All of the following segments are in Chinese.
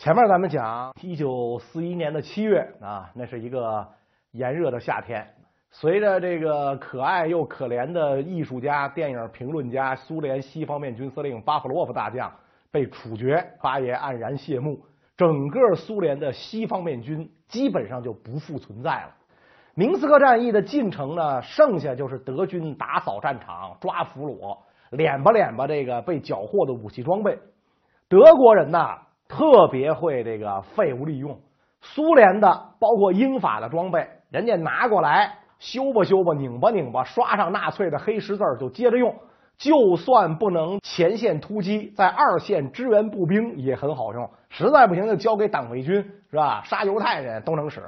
前面咱们讲，一九四一年的七月啊，那是一个炎热的夏天。随着这个可爱又可怜的艺术家、电影评论家、苏联西方面军司令巴甫洛夫大将被处决，巴爷黯然谢幕，整个苏联的西方面军基本上就不复存在了。明斯克战役的进程呢，剩下就是德军打扫战场、抓俘虏、敛吧敛吧这个被缴获的武器装备。德国人呐。特别会这个废物利用，苏联的包括英法的装备，人家拿过来修吧修吧，拧吧拧吧，刷上纳粹的黑十字就接着用。就算不能前线突击，在二线支援步兵也很好用。实在不行就交给党卫军，是吧？杀犹太人都能使。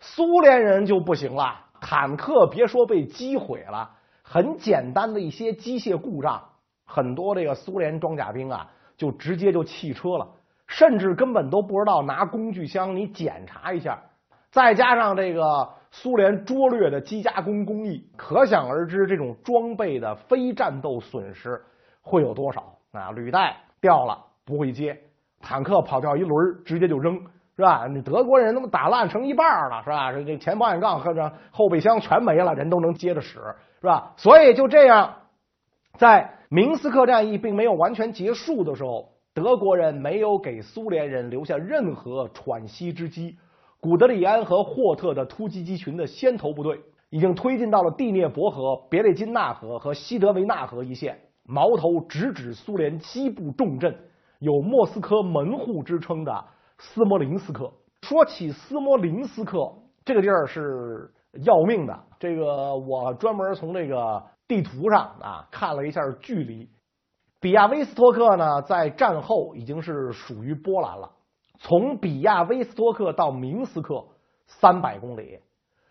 苏联人就不行了，坦克别说被击毁了，很简单的一些机械故障，很多这个苏联装甲兵啊，就直接就弃车了。甚至根本都不知道拿工具箱你检查一下，再加上这个苏联拙劣的机加工工艺，可想而知这种装备的非战斗损失会有多少啊？履带掉了不会接，坦克跑掉一轮直接就扔，是吧？你德国人他妈打烂成一半了，是吧？这这前保险杠和这后备箱全没了，人都能接着使，是吧？所以就这样，在明斯克战役并没有完全结束的时候。德国人没有给苏联人留下任何喘息之机。古德里安和霍特的突击机群的先头部队已经推进到了第聂伯河、别列金纳河和西德维纳河一线，矛头直指苏联西部重镇，有“莫斯科门户”之称的斯摩林斯克。说起斯摩林斯克这个地儿是要命的，这个我专门从这个地图上啊看了一下距离。比亚威斯托克呢，在战后已经是属于波兰了。从比亚威斯托克到明斯克三百公里，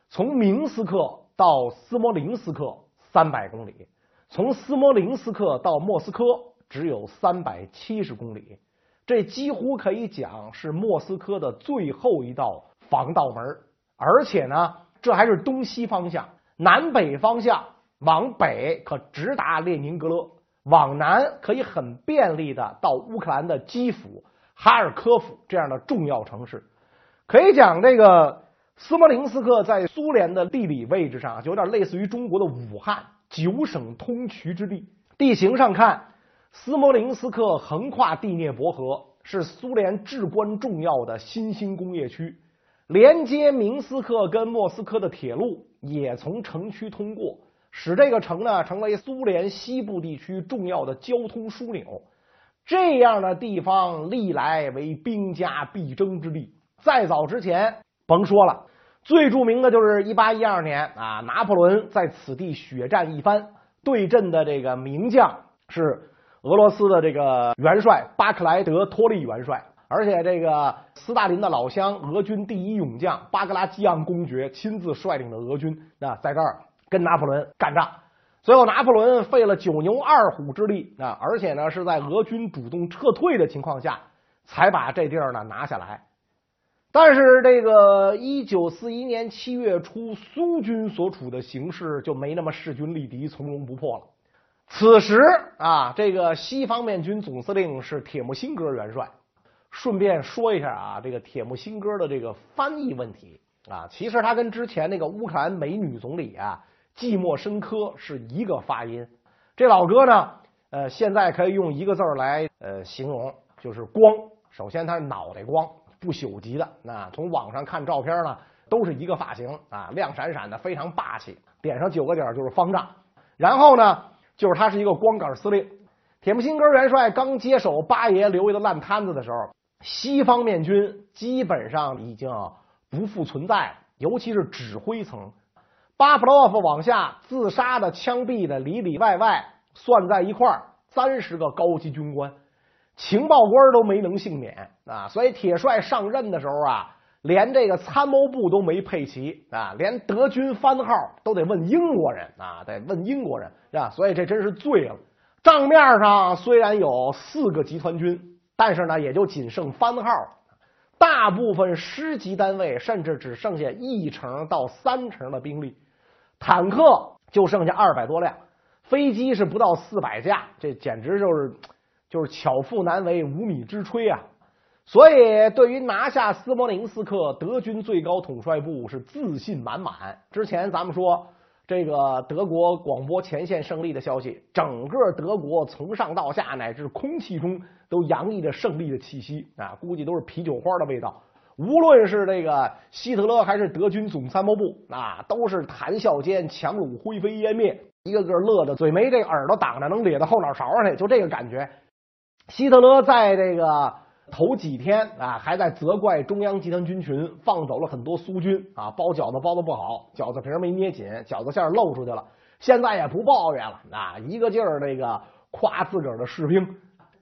从明斯克到斯摩林斯克三百公里，从斯摩林斯克到莫斯科只有三百七十公里。这几乎可以讲是莫斯科的最后一道防盗门。而且呢，这还是东西方向，南北方向往北可直达列宁格勒。往南可以很便利的到乌克兰的基辅、哈尔科夫这样的重要城市。可以讲，这个斯摩林斯克在苏联的地理位置上就有点类似于中国的武汉，九省通衢之地。地形上看，斯摩林斯克横跨第聂伯河，是苏联至关重要的新兴工业区。连接明斯克跟莫斯科的铁路也从城区通过。使这个城呢成为苏联西部地区重要的交通枢纽，这样的地方历来为兵家必争之地。再早之前甭说了，最著名的就是一八一二年啊，拿破仑在此地血战一番，对阵的这个名将是俄罗斯的这个元帅巴克莱德托利元帅，而且这个斯大林的老乡俄军第一勇将巴格拉基昂公爵亲自率领的俄军啊，在这儿。跟拿破仑干仗，最后拿破仑费了九牛二虎之力啊，而且呢是在俄军主动撤退的情况下，才把这地儿呢拿下来。但是这个一九四一年七月初，苏军所处的形势就没那么势均力敌、从容不迫了。此时啊，这个西方面军总司令是铁木辛哥元帅。顺便说一下啊，这个铁木辛哥的这个翻译问题啊，其实他跟之前那个乌克兰美女总理啊。寂寞深刻是一个发音，这老哥呢，呃，现在可以用一个字来呃形容，就是光。首先他是脑袋光，不朽级的。那从网上看照片呢，都是一个发型啊，亮闪闪的，非常霸气。点上九个点就是方丈。然后呢，就是他是一个光杆司令。铁木辛哥元帅刚接手八爷留下的烂摊子的时候，西方面军基本上已经不复存在，尤其是指挥层。巴甫洛夫往下自杀的、枪毙的，里里外外算在一块儿，三十个高级军官、情报官都没能幸免啊！所以铁帅上任的时候啊，连这个参谋部都没配齐啊，连德军番号都得问英国人啊，得问英国人啊！所以这真是醉了。账面上虽然有四个集团军，但是呢，也就仅剩番号。大部分师级单位甚至只剩下一成到三成的兵力。坦克就剩下二百多辆，飞机是不到四百架，这简直就是就是巧妇难为无米之炊啊！所以对于拿下斯摩棱斯克，德军最高统帅部是自信满满。之前咱们说这个德国广播前线胜利的消息，整个德国从上到下乃至空气中都洋溢着胜利的气息啊，估计都是啤酒花的味道。无论是这个希特勒还是德军总参谋部啊，都是谈笑间强弩灰飞烟灭，一个个乐得嘴没这耳朵挡着，能咧到后脑勺上去，就这个感觉。希特勒在这个头几天啊，还在责怪中央集团军群放走了很多苏军啊，包饺子包的不好，饺子皮没捏紧，饺子馅露出去了。现在也不抱怨了啊，一个劲儿这个夸自个儿的士兵。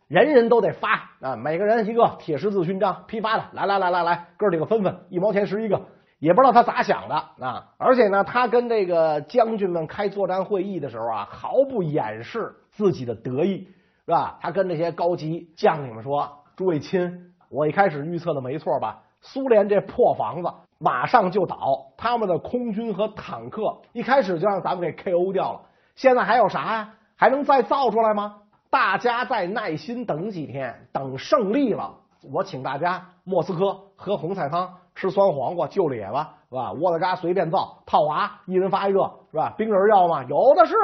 人人都得发啊，每个人一个铁十字勋章批发的，来来来来来，哥几个分分，一毛钱十一个，也不知道他咋想的啊！而且呢，他跟这个将军们开作战会议的时候啊，毫不掩饰自己的得意，是吧？他跟这些高级将领们说：“诸位亲，我一开始预测的没错吧？苏联这破房子马上就倒，他们的空军和坦克一开始就让咱们给 KO 掉了，现在还有啥呀？还能再造出来吗？”大家再耐心等几天，等胜利了，我请大家莫斯科喝红菜汤，吃酸黄瓜，就咧吧，是吧？窝在家随便造，套娃一人发一个，是吧？冰人要吗？有的是。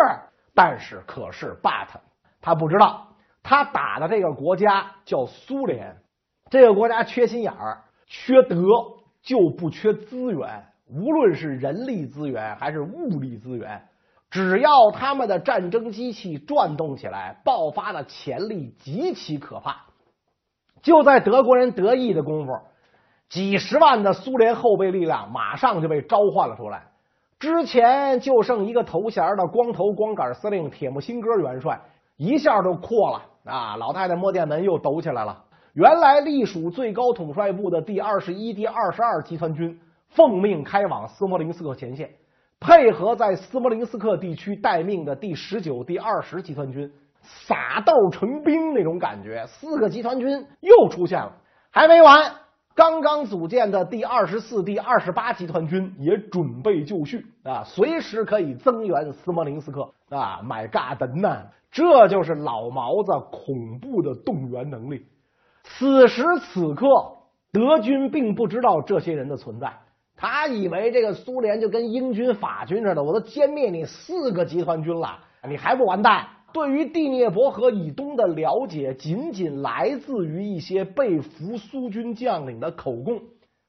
但是可是，but 他不知道，他打的这个国家叫苏联，这个国家缺心眼儿，缺德，就不缺资源，无论是人力资源还是物力资源。只要他们的战争机器转动起来，爆发的潜力极其可怕。就在德国人得意的功夫，几十万的苏联后备力量马上就被召唤了出来。之前就剩一个头衔的光头光杆司令铁木辛哥元帅，一下就阔了啊！老太太摸电门又抖起来了。原来隶属最高统帅部的第二十一、第二十二集团军奉命开往斯摩棱斯克前线。配合在斯摩棱斯克地区待命的第十九、第二十集团军，撒豆成兵那种感觉，四个集团军又出现了。还没完，刚刚组建的第二十四、第二十八集团军也准备就绪啊，随时可以增援斯摩棱斯克啊！My God 呐，这就是老毛子恐怖的动员能力。此时此刻，德军并不知道这些人的存在。他以为这个苏联就跟英军、法军似的，我都歼灭你四个集团军了，你还不完蛋？对于第聂伯河以东的了解，仅仅来自于一些被俘苏军将领的口供。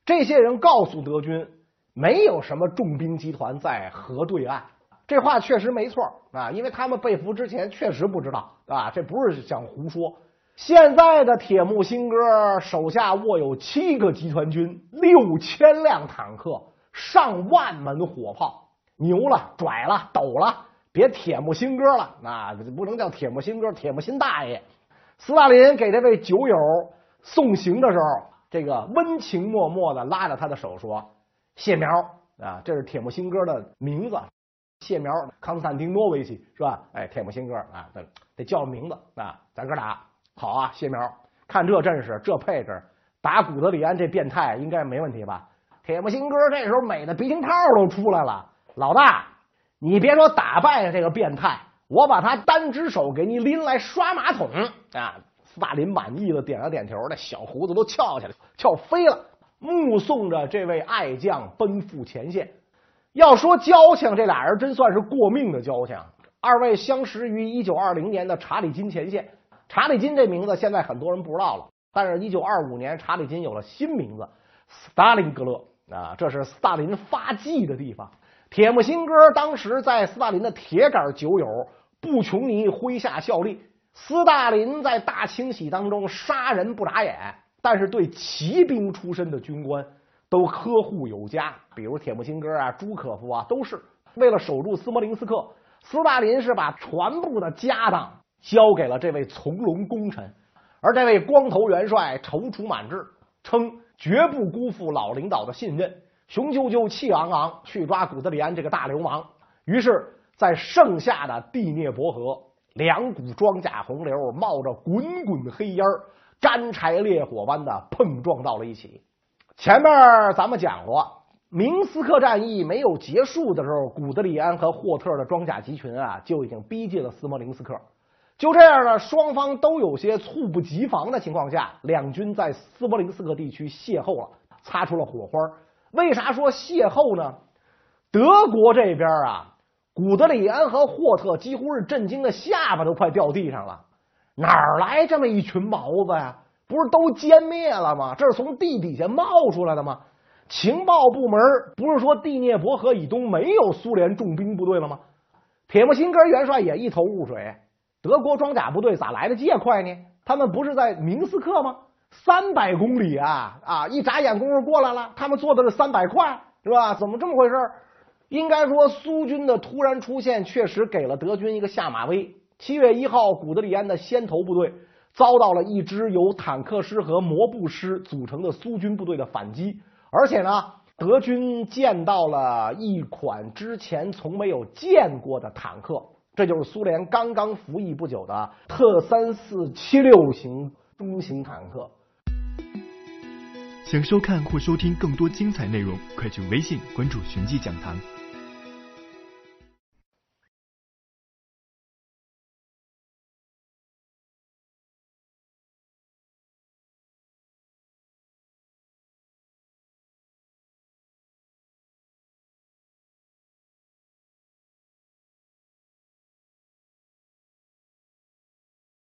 这些人告诉德军，没有什么重兵集团在河对岸。这话确实没错啊，因为他们被俘之前确实不知道啊，这不是想胡说。现在的铁木辛哥手下握有七个集团军、六千辆坦克、上万门火炮，牛了，拽了，抖了，别铁木辛哥了，那不能叫铁木辛哥，铁木辛大爷。斯大林给这位酒友送行的时候，这个温情脉脉的拉着他的手说：“谢苗啊，这是铁木辛哥的名字，谢苗康斯坦丁诺维奇是吧？哎，铁木辛哥啊，得得叫名字啊，咱哥俩。”好啊，谢苗，看这阵势，这配置，打古德里安这变态应该没问题吧？铁木辛哥这时候美的鼻涕泡都出来了。老大，你别说打败这个变态，我把他单只手给你拎来刷马桶啊！斯大林满意的点了点头，那小胡子都翘起来，翘飞了，目送着这位爱将奔赴前线。要说交情，这俩人真算是过命的交情。二位相识于一九二零年的查理金前线。查理金这名字现在很多人不知道了，但是，一九二五年查理金有了新名字斯大林格勒啊，这是斯大林发迹的地方。铁木辛哥当时在斯大林的铁杆酒友布琼尼麾下效力。斯大林在大清洗当中杀人不眨眼，但是对骑兵出身的军官都呵护有加，比如铁木辛哥啊、朱可夫啊，都是为了守住斯摩棱斯克，斯大林是把全部的家当。交给了这位从龙功臣，而这位光头元帅踌躇满志，称绝不辜负老领导的信任，雄赳赳气昂昂去抓古德里安这个大流氓。于是，在盛夏的第涅伯河，两股装甲洪流冒着滚滚黑烟干柴烈火般的碰撞到了一起。前面咱们讲过，明斯克战役没有结束的时候，古德里安和霍特的装甲集群啊就已经逼近了斯摩棱斯克。就这样呢，双方都有些猝不及防的情况下，两军在斯摩棱斯克地区邂逅了，擦出了火花。为啥说邂逅呢？德国这边啊，古德里安和霍特几乎是震惊的下巴都快掉地上了。哪儿来这么一群毛子呀？不是都歼灭了吗？这是从地底下冒出来的吗？情报部门不是说第聂伯河以东没有苏联重兵部队了吗？铁木辛根元帅也一头雾水。德国装甲部队咋来的这快呢？他们不是在明斯克吗？三百公里啊啊！一眨眼功夫过来了，他们做的是三百块，是吧？怎么这么回事？应该说，苏军的突然出现确实给了德军一个下马威。七月一号，古德里安的先头部队遭到了一支由坦克师和摩步师组成的苏军部队的反击，而且呢，德军见到了一款之前从没有见过的坦克。这就是苏联刚刚服役不久的特三四七六型中型坦克。想收看或收听更多精彩内容，快去微信关注“寻迹讲堂”。